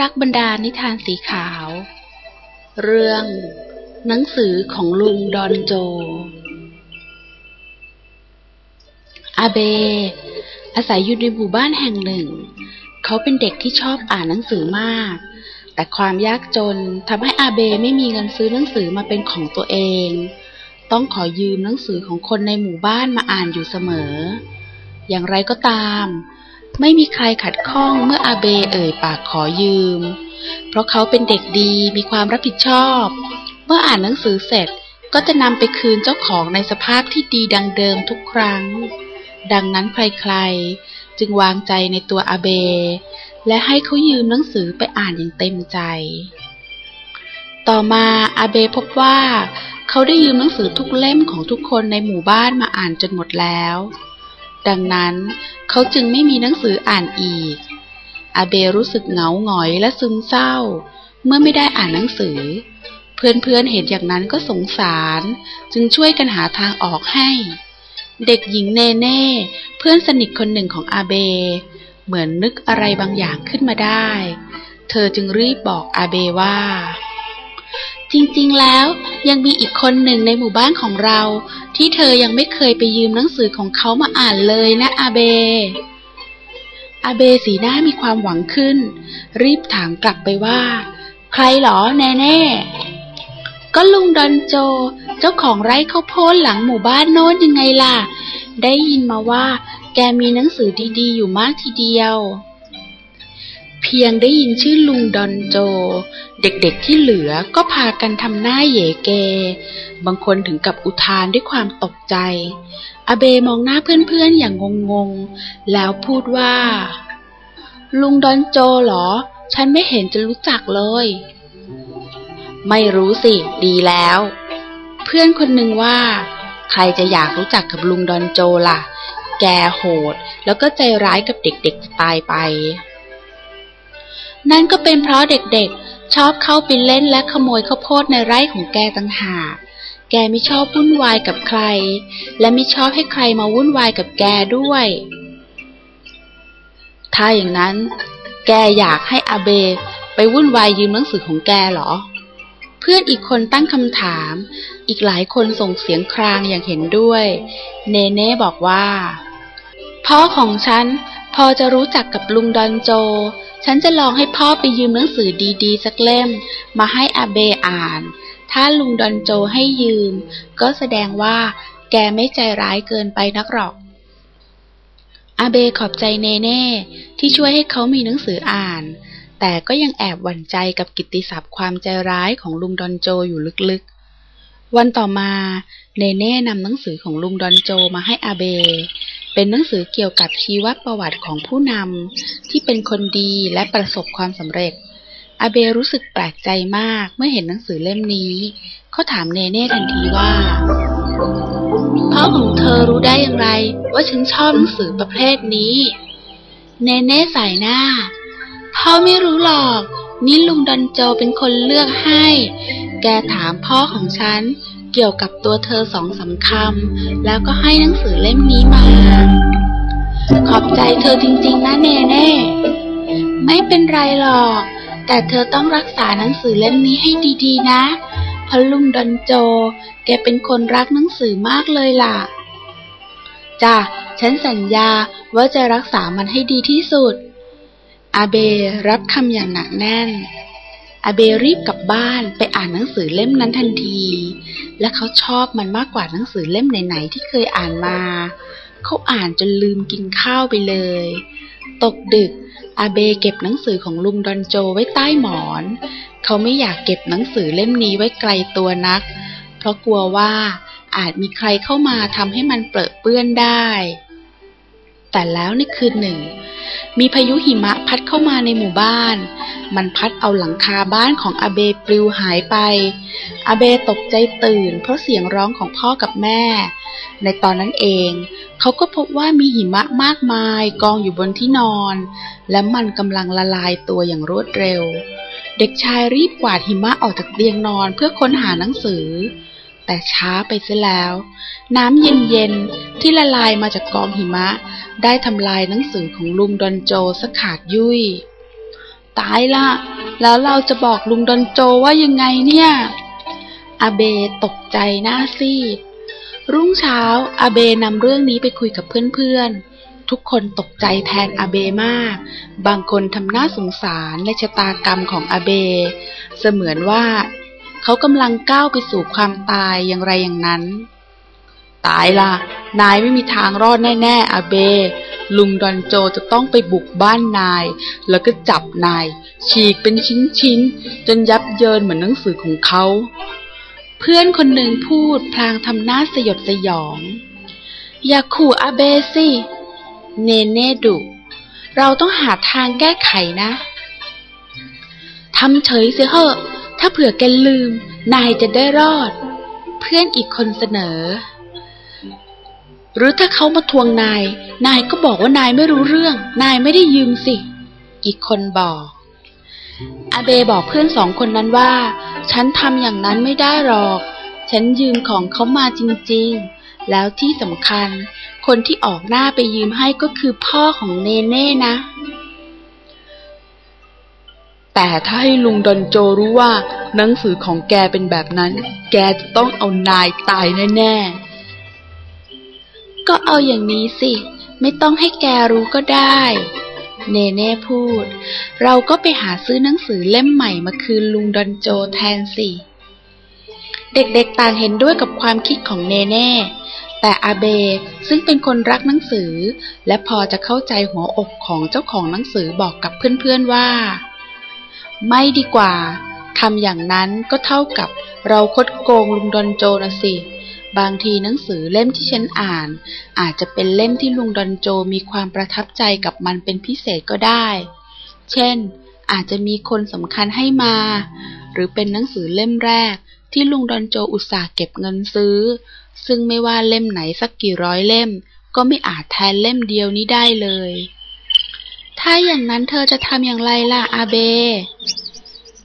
รักบรรดานิทานสีขาว เรื่อง หนังสือของลุงดอนโจ อาเบ อาศัยอยู่ในหมู่บ้านแห่งหนึ่ง เขาเป็นเด็กที่ชอบอ่านหนังสือมาก แต่ความยากจนทำให้อาเบไม่มีเงินซื้อหนังสือมาเป็นของตัวเอง ต้องขอยืมหนังสือของคนในหมู่บ้านมาอ่านอยู่เสมอ อย่างไรก็ตาม ไม่มีใครขัดข้องเมื่ออาเบเอ่ยปากขอยืม เพราะเขาเป็นเด็กดีมีความรับผิดชอบ เมื่ออ่านหนังสือเสร็จก็จะนำไปคืนเจ้าของในสภาพที่ดีดังเดิมทุกครั้ง ดังนั้นใครๆ จึงวางใจในตัวอาเบ และให้เขายืมหนังสือไปอ่านอย่างเต็มใจ ต่อมาอาเบพบว่า เขาได้ยืมหนังสือทุกเล่มของทุกคนในหมู่บ้านมาอ่านจนหมดแล้ว ดังนั้นเขาจึงไม่มีหนังสืออ่านอีก อาเบรู้สึกเหงาหงอยและซึมเศร้า เมื่อไม่ได้อ่านหนังสือ เพื่อนๆเห็นอย่างนั้นก็สงสาร จึงช่วยกันหาทางออกให้ เด็กหญิงเนเน่เพื่อนสนิทคนหนึ่งของอาเบ เหมือนนึกอะไรบางอย่างขึ้นมาได้ เธอจึงรีบบอกอาเบว่า จริงๆ แล้วยังมีอีกคนหนึ่งในหมู่บ้านของเรา ที่เธอยังไม่เคยไปยืมหนังสือของเขามาอ่านเลยนะอาเบ อาเบสีหน้ามีความหวังขึ้น รีบถามกลับไปว่า ใครหรอแน่แน่ๆก็ลุงดอนโจ เจ้าของไร่ข้าวโพดหลังหมู่บ้านโน้นยังไงล่ะ ได้ยินมาว่า แกมีหนังสือดีๆ อยู่มากทีเดียว พียงได้ยินชื่อลุงดอนโจ เด็กๆที่เหลือก็พากันทำหน้าเหยเก บางคนถึงกับอุทานด้วยความตกใจ อเบมองหน้าเพื่อนๆอย่างงงๆ แล้วพูดว่า ลุงดอนโจเหรอ ฉันไม่เห็นจะรู้จักเลย ไม่รู้สิ ดีแล้ว เพื่อนคนหนึ่งว่า ใครจะอยากรู้จักกับลุงดอนโจล่ะ แกโหด แล้วก็ใจร้ายกับเด็กๆตายไป นั่นก็เป็นเพราะเด็กๆ ชอบเข้าไปเล่นและขโมยข้าวโพดในไร่ของแกต่างหาก แกไม่ชอบวุ่นวายกับใคร และไม่ชอบให้ใครมาวุ่นวายกับแกด้วย ถ้าอย่างนั้น แกอยากให้อาเบไปวุ่นวายยืมหนังสือของแกเหรอ เพื่อนอีกคนตั้งคำถาม อีกหลายคนส่งเสียงครางอย่างเห็นด้วย เนเน่บอกว่าพ่อของฉัน พอจะรู้จักกับลุงดอนโจ ฉันจะลองให้พ่อไปยืมหนังสือดี ๆ สักเล่ม มาให้อาเบอ่าน ถ้าลุงดอนโจให้ยืม ก็แสดงว่าแกไม่ใจร้ายเกินไปนักหรอก อาเบขอบใจเนเน่ที่ช่วยให้เขามีหนังสืออ่าน แต่ก็ยังแอบหวั่นใจกับกิตติศัพท์ความใจร้ายของลุงดอนโจอยู่ลึกๆ วันต่อมาเนเน่นำหนังสือของลุงดอนโจมาให้อาเบ เป็นหนังสือเกี่ยวกับชีวประวัติของผู้นำที่เป็นคนดีและประสบความสำเร็จ อาเบรู้สึกแปลกใจมากเมื่อเห็นหนังสือเล่มนี้ เขาถามเนเน่ทันทีว่าพ่อของเธอรู้ได้อย่างไร ว่าฉันชอบหนังสือประเภทนี้ เนเน่สายหน้า พ่อไม่รู้หรอก นี่ลุงดอนโจเป็นคนเลือกให้ แกถามพ่อของฉัน เกี่ยวกับตัวเธอสองสาคำแล้วก็ให้หนังสือเล่มนี้มา ขอบใจเธอจริงๆนะเนเน่ ไม่เป็นไรหรอก แต่เธอต้องรักษาหนังสือเล่มนี้ให้ดีๆ นะเพราะลุงดอนโจ แกเป็นคนรักหนังสือมากเลยล่ะ จ้ะ ฉันสัญญาว่าจะรักษามันให้ดีที่สุด อาเบรับคำอย่างหนักแน่น อาเบรีบกลับบ้านไปอ่านหนังสือเล่มนั้นทันที และเขาชอบมันมากกว่าหนังสือเล่มไหนๆที่เคยอ่านมา เขาอ่านจนลืมกินข้าวไปเลย ตกดึก อาเบเก็บหนังสือของลุงดอนโจไว้ใต้หมอน เขาไม่อยากเก็บหนังสือเล่มนี้ไว้ไกลตัวนัก เพราะกลัวว่าอาจมีใครเข้ามาทำให้มันเปรอะเปื้อนได้ แต่แล้วในคืนหนึ่ง มีพายุหิมะพัดเข้ามาในหมู่บ้าน มันพัดเอาหลังคาบ้านของอาเบปลิวหายไป อาเบตกใจตื่น เพราะเสียงร้องของพ่อกับแม่ ในตอนนั้นเอง เขาก็พบว่ามีหิมะมากมายกองอยู่บนที่นอน และมันกำลังละลายตัวอย่างรวดเร็ว เด็กชายรีบกวาดหิมะออกจากเตียงนอนเพื่อค้นหาหนังสือ แต่ช้าไปเสียแล้ว น้ำเย็นๆ ที่ละลายมาจากกองหิมะ ได้ทำลายหนังสือของลุงดอนโจสักขาดยุ่ย ตายละแล้วเราจะบอกลุงดอนโจว่ายังไงเนี่ย อาเบตกใจหน้าซีด รุ่งเช้าอาเบนำเรื่องนี้ไปคุยกับเพื่อนๆทุกคนตกใจแทนอาเบมาก บางคนทำหน้าสงสารในชะตากรรมของอาเบ เสมือนว่า เขากำลังก้าวไปสู่ความตายอย่างไรอย่างนั้น ตายละนายไม่มีทางรอดแน่ๆอาเบ ลุงดอนโจจะต้องไปบุกบ้านนาย แล้วก็จับนาย ฉีกเป็นชิ้นๆ จนยับเยินเหมือนหนังสือของเขา เพื่อนคนหนึ่งพูดพลางทำหน้าสยดสยอง อย่าขู่อาเบสิ เนเน่ดุ เราต้องหาทางแก้ไขนะทำเฉยเสียเหอะ ถ้าเผื่อแกลืม นายจะได้รอด เพื่อนอีกคนเสนอ หรือถ้าเขามาทวงนาย นายก็บอกว่านายไม่รู้เรื่อง นายไม่ได้ยืมสิ อีกคนบอก อาเบบอกเพื่อนสองคนนั้นว่า ฉันทำอย่างนั้นไม่ได้หรอก ฉันยืมของเขามาจริง ๆ แล้วที่สำคัญ คนที่ออกหน้าไปยืมให้ก็คือพ่อของเนเน่นะ แต่ถ้าให้ลุงดอนโจรู้ว่า หนังสือของแกเป็นแบบนั้น แกจะต้องเอานายตายแน่ๆ ก็เอาอย่างนี้สิ ไม่ต้องให้แกรู้ก็ได้ เนเน่พูด เราก็ไปหาซื้อหนังสือเล่มใหม่มาคืนลุงดอนโจแทนสิ เด็กๆต่างเห็นด้วยกับความคิดของเนเน่แต่อาเบซึ่งเป็นคนรักหนังสือ และพอจะเข้าใจหัวอกของเจ้าของหนังสือบอกกับเพื่อนๆว่า ไม่ดีกว่า ทำอย่างนั้นก็เท่ากับเราคดโกงลุงดอนโจนะสิ บางทีหนังสือเล่มที่ฉันอ่าน อาจจะเป็นเล่มที่ลุงดอนโจมีความประทับใจกับมันเป็นพิเศษก็ได้ เช่น อาจจะมีคนสำคัญให้มา หรือเป็นหนังสือเล่มแรกที่ลุงดอนโจอุตส่าห์เก็บเงินซื้อ ซึ่งไม่ว่าเล่มไหนสักกี่ร้อยเล่ม ก็ไม่อาจแทนเล่มเดียวนี้ได้เลย ถ้าอย่างนั้นเธอจะทำอย่างไรล่ะอาเบ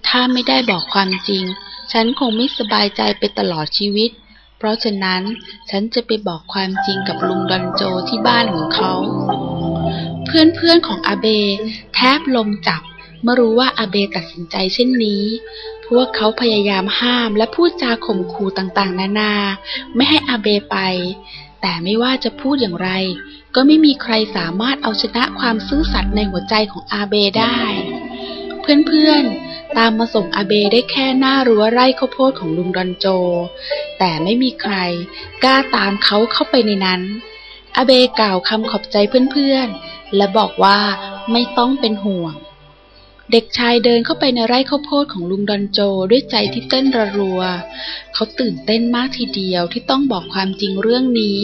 ถ้าไม่ได้บอกความจริง ฉันคงไม่สบายใจไปตลอดชีวิต เพราะฉะนั้นฉันจะไปบอกความจริงกับลุงดอนโจที่บ้านของเขา เพื่อนๆของอาเบ แทบลมจับเมื่อรู้ว่าอาเบตัดสินใจเช่นนี้ พวกเขาพยายามห้ามและพูดจาข่มขู่ต่างๆ นานา ไม่ให้อาเบไป แต่ไม่ว่าจะพูดอย่างไร ก็ไม่มีใครสามารถเอาชนะความซื่อสัตย์ในหัวใจของอาเบได้ เพื่อนๆ ตามมาส่งอาเบได้แค่หน้ารั้วไร่ข้าวโพดของลุงดอนโจ แต่ไม่มีใครกล้าตามเขาเข้าไปในนั้น อาเบกล่าวคำขอบใจเพื่อนๆ และบอกว่าไม่ต้องเป็นห่วง เด็กชายเดินเข้าไปในไร่ข้าวโพดของลุงดอนโจด้วยใจที่เต้นระรัว เขาตื่นเต้นมากทีเดียวที่ต้องบอกความจริงเรื่องนี้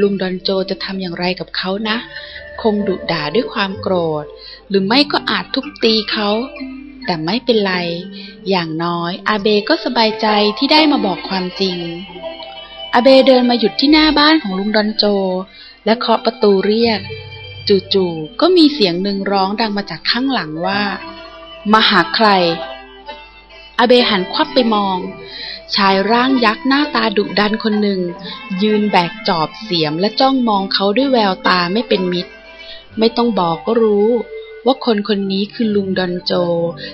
ลุงดอนโจจะทำอย่างไรกับเขานะ คงดุด่าด้วยความโกรธ หรือไม่ก็อาจทุบตีเขา แต่ไม่เป็นไร อย่างน้อยอาเบก็สบายใจที่ได้มาบอกความจริง อาเบเดินมาหยุดที่หน้าบ้านของลุงดอนโจ และเคาะประตูเรียก จู่ๆ ก็มีเสียงหนึ่งร้องดังมาจากข้างหลังว่า มาหาใคร อาเบหันควับไปมอง ชายร่างยักษ์หน้าตาดุดันคนหนึ่ง ยืนแบกจอบเสียมและจ้องมองเขาด้วยแววตาไม่เป็นมิตร ไม่ต้องบอกก็รู้ ว่าคนคนนี้คือลุงดอนโจ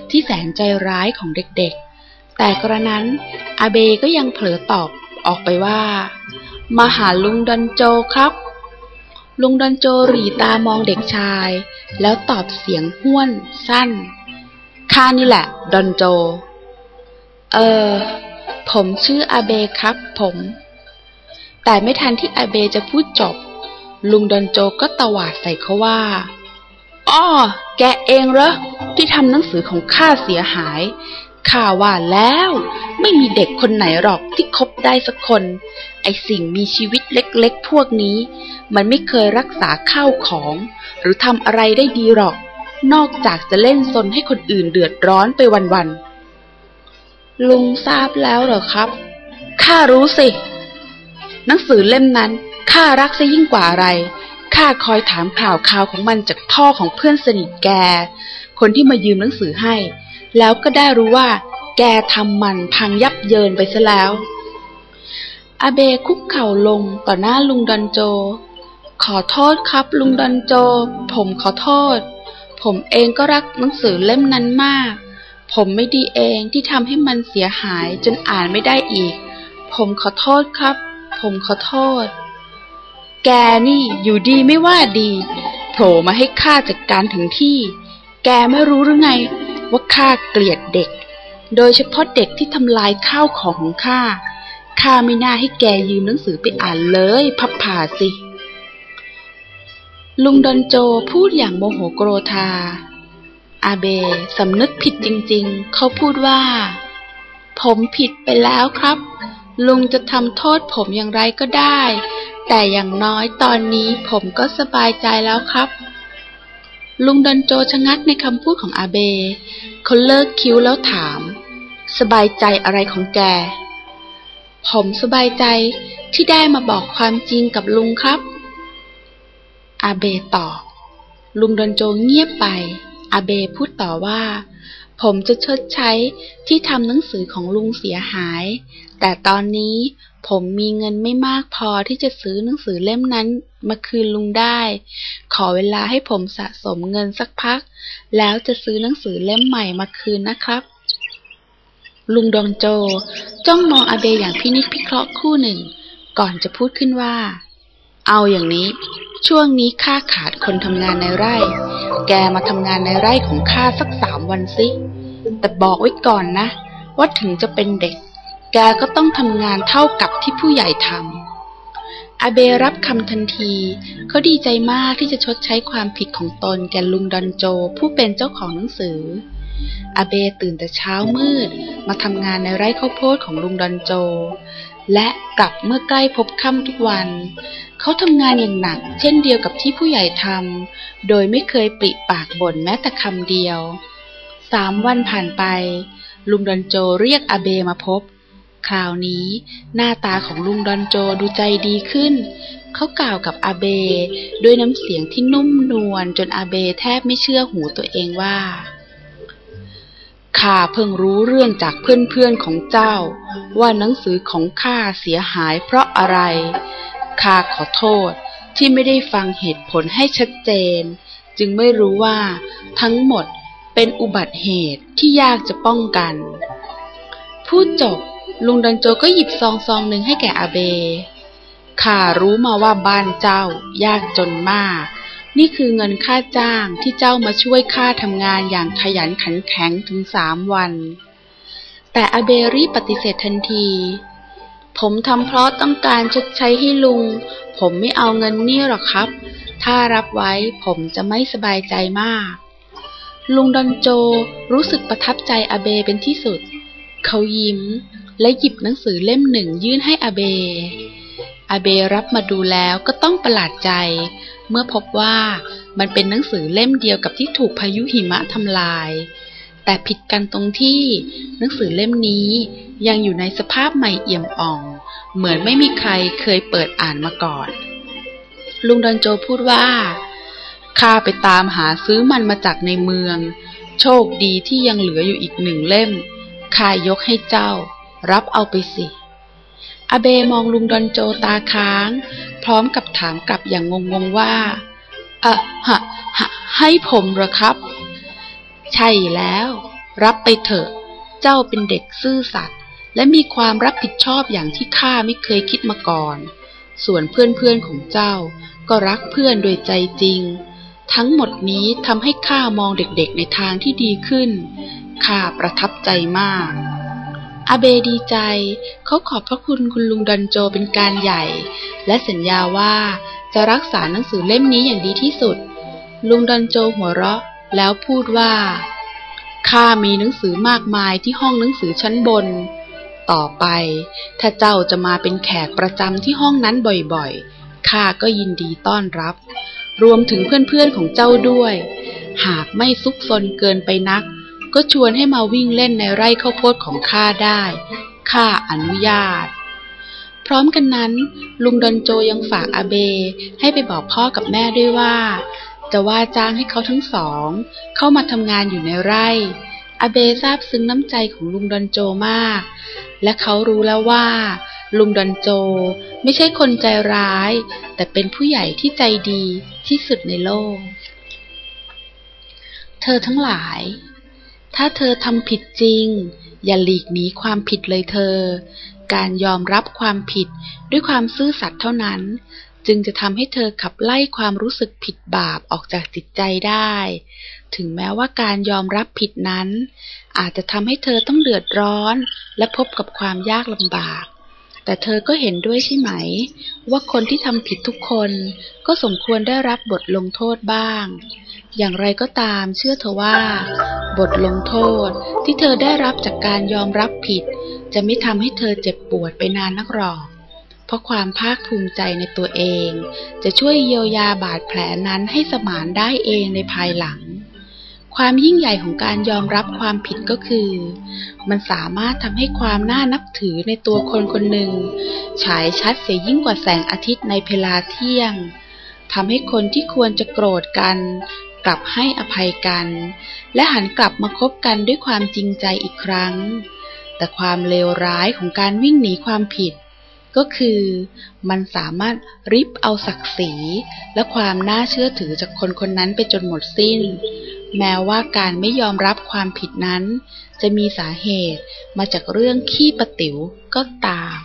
ที่แสนใจร้ายของเด็กๆ แต่กระนั้นอาเบก็ยังเผลอตอบออกไปว่า มาหาลุงดอนโจครับ ลุงดอนโจหรีตามองเด็กชาย แล้วตอบเสียงห้วนสั้น ข้านี่แหละ ดอนโจ เออ ผมชื่ออาเบครับผม แต่ไม่ทันที่อาเบจะพูดจบ ลุงดอนโจก็ตวาดใส่เขาว่า อ้อ แกเองเหรอ ที่ทำหนังสือของข้าเสียหาย ข้าว่าแล้ว ไม่มีเด็กคนไหนหรอกที่คบได้สักคน ไอสิ่งมีชีวิตเล็กๆ พวกนี้ มันไม่เคยรักษาข้าวของ หรือทำอะไรได้ดีหรอก นอกจากจะเล่นซนให้คนอื่นเดือดร้อนไปวันๆ ลุงทราบแล้วเหรอครับ ข้ารู้สิ หนังสือเล่มนั้น ข้ารักซะยิ่งกว่าอะไร ข้าคอยถามข่าวข่าวของมันจากพ่อของเพื่อนสนิทแก คนที่มายืมหนังสือให้ แล้วก็ได้รู้ว่า แกทำมันพังยับเยินไปซะแล้ว อาเบคุกเข่าลงต่อหน้าลุงดอนโจ ขอโทษครับลุงดอนโจ ผมขอโทษ ผมเองก็รักหนังสือเล่มนั้นมาก ผมไม่ดีเองที่ทำให้มันเสียหายจนอ่านไม่ได้อีก ผมขอโทษครับ ผมขอโทษ แกนี่อยู่ดีไม่ว่าดีโผล่มาให้ข้าจัดการถึงที่ แกไม่รู้หรือไง ว่าข้าเกลียดเด็ก โดยเฉพาะเด็กที่ทำลายข้าวของของข้า ข้าไม่น่าให้แกยืมหนังสือไปอ่านเลย พับผ่าสิ ลุงดอนโจพูดอย่างโมโหโกรธา อาเบสำนึกผิดจริงๆ เขาพูดว่า ผมผิดไปแล้วครับ ลุงจะทำโทษผมอย่างไรก็ได้ แต่อย่างน้อยตอนนี้ผมก็สบายใจแล้วครับลุงดอนโจชะงักในคำพูดของอาเบ เขาเลิกคิ้วแล้วถาม สบายใจอะไรของแก ผมสบายใจที่ได้มาบอกความจริงกับลุงครับ อาเบตอบ ลุงดอนโจเงียบไป อาเบพูดต่อว่า ผมจะชดใช้ที่ทำหนังสือของลุงเสียหาย แต่ตอนนี้ผมมีเงินไม่มากพอที่จะซื้อหนังสือเล่มนั้นมาคืนลุงได้ ขอเวลาให้ผมสะสมเงินสักพัก แล้วจะซื้อหนังสือเล่มใหม่มาคืนนะครับ ลุงดองโจ จ้องมองอาเบอย่างพินิจพิเคราะห์คู่หนึ่ง ก่อนจะพูดขึ้นว่า เอาอย่างนี้ ช่วงนี้ข้าขาดคนทำงานในไร่ แกมาทำงานในไร่ของข้าสักสามวันสิ แต่บอกไว้ก่อนนะ ว่าถึงจะเป็นเด็ก แกก็ต้องทำงานเท่ากับที่ผู้ใหญ่ทำอาเบรับคำทันที เขาดีใจมากที่จะชดใช้ความผิดของตนแก่ลุงดอนโจผู้เป็นเจ้าของหนังสือ อาเบตื่นแต่เช้ามืด มาทำงานในไร่ข้าวโพดของลุงดอนโจ และกลับเมื่อใกล้พบค่ำทุกวัน เขาทำงานอย่างหนัก เช่นเดียวกับที่ผู้ใหญ่ทำโดยไม่เคยปริปากบ่นแม้แต่คำเดียวสามวันผ่านไป ลุงดอนโจเรียกอาเบมาพบ คราวนี้หน้าตาของลุงดอนโจดูใจดีขึ้น เขากล่าวกับอาเบด้วยน้ำเสียงที่นุ่มนวลจนอาเบแทบไม่เชื่อหูตัวเองว่า ข้าเพิ่งรู้เรื่องจากเพื่อนๆของเจ้า ว่าหนังสือของข้าเสียหายเพราะอะไร ข้าขอโทษที่ไม่ได้ฟังเหตุผลให้ชัดเจน จึงไม่รู้ว่าทั้งหมดเป็นอุบัติเหตุที่ยากจะป้องกัน พูดจบ ลุงดันโจก็หยิบซองซองหนึ่งให้แก่อาเบข้ารู้มาว่าบ้านเจ้ายากจนมาก นี่คือเงินค่าจ้างที่เจ้ามาช่วยข้าทำงานอย่างขยันขันแข็งถึงสามวัน แต่อเบรีบปฏิเสธทันที ผมทำเพราะต้องการชดใช้ให้ลุง ผมไม่เอาเงินนี่หรอกครับ ถ้ารับไว้ผมจะไม่สบายใจมาก ลุงดอนโจรู้สึกประทับใจอาเบเป็นที่สุด เขายิ้มและหยิบหนังสือเล่มหนึ่งยื่นให้อาเบอาเบรับมาดูแล้วก็ต้องประหลาดใจ เมื่อพบว่ามันเป็นหนังสือเล่มเดียวกับที่ถูกพายุหิมะทำลาย แต่ผิดกันตรงที่หนังสือเล่มนี้ยังอยู่ในสภาพใหม่เอี่ยมอ่อง เหมือนไม่มีใครเคยเปิดอ่านมาก่อน ลุงดอนโจพูดว่าข้าไปตามหาซื้อมันมาจากในเมือง โชคดีที่ยังเหลืออยู่อีกหนึ่งเล่มข้ายกให้เจ้า รับเอาไปสิ อเบมองลุงดอนโจตาค้าง พร้อมกับถามกลับอย่างงงๆว่าอะฮะฮะให้ผมเหรอครับ ใช่แล้ว รับไปเถอะ เจ้าเป็นเด็กซื่อสัตย์และมีความรับผิดชอบอย่างที่ข้าไม่เคยคิดมาก่อน ส่วนเพื่อนๆของเจ้า ก็รักเพื่อนโดยใจจริง ทั้งหมดนี้ทำให้ข้ามองเด็กๆในทางที่ดีขึ้น ข้าประทับใจมาก อาเบดีใจ เขาขอบพระคุณคุณลุงดอนโจเป็นการใหญ่ และสัญญาว่าจะรักษาหนังสือเล่มนี้อย่างดีที่สุด ลุงดอนโจหัวเราะ แล้วพูดว่า ข้ามีหนังสือมากมายที่ห้องหนังสือชั้นบน ต่อไปถ้าเจ้าจะมาเป็นแขกประจำที่ห้องนั้นบ่อยๆ ข้าก็ยินดีต้อนรับ รวมถึงเพื่อนๆของเจ้าด้วย หากไม่ซุกซนเกินไปนัก ก็ชวนให้มาวิ่งเล่นในไร่ข้าวโพดของข้าได้ ข้าอนุญาต พร้อมกันนั้น ลุงดอนโจยังฝากอาเบ ให้ไปบอกพ่อกับแม่ด้วยว่า จะว่าจ้างให้เขาทั้งสอง เข้ามาทำงานอยู่ในไร่ อาเบทราบซึ้งน้ำใจของลุงดอนโจมาก และเขารู้แล้วว่า ลุงดอนโจไม่ใช่คนใจร้าย แต่เป็นผู้ใหญ่ที่ใจดีที่สุดในโลก เธอทั้งหลาย ถ้าเธอทำผิดจริง อย่าหลีกหนีความผิดเลยเธอ การยอมรับความผิดด้วยความซื่อสัตย์เท่านั้น จึงจะทำให้เธอขับไล่ความรู้สึกผิดบาปออกจากจิตใจได้ ถึงแม้ว่าการยอมรับผิดนั้น อาจจะทำให้เธอต้องเดือดร้อนและพบกับความยากลำบาก แต่เธอก็เห็นด้วยใช่ไหม ว่าคนที่ทำผิดทุกคนก็สมควรได้รับบทลงโทษบ้าง อย่างไรก็ตามเชื่อเธอว่า บทลงโทษที่เธอได้รับจากการยอมรับผิด จะไม่ทำให้เธอเจ็บปวดไปนานนักหรอก เพราะความภาคภูมิใจในตัวเอง จะช่วยเยียวยาบาดแผลนั้นให้สมานได้เองในภายหลัง ความยิ่งใหญ่ของการยอมรับความผิดก็คือ มันสามารถทำให้ความน่านับถือในตัวคนคนหนึ่ง ฉายชัดเสียยิ่งกว่าแสงอาทิตย์ในเวลาเที่ยงทำให้คนที่ควรจะโกรธกัน กลับให้อภัยกัน และหันกลับมาคบกันด้วยความจริงใจอีกครั้ง แต่ความเลวร้ายของการวิ่งหนีความผิด ก็คือมันสามารถริบเอาศักดิ์ศรี และความน่าเชื่อถือจากคนคนนั้นไปจนหมดสิ้น แม้ว่าการไม่ยอมรับความผิดนั้น จะมีสาเหตุมาจากเรื่องขี้ประติ๋วก็ตาม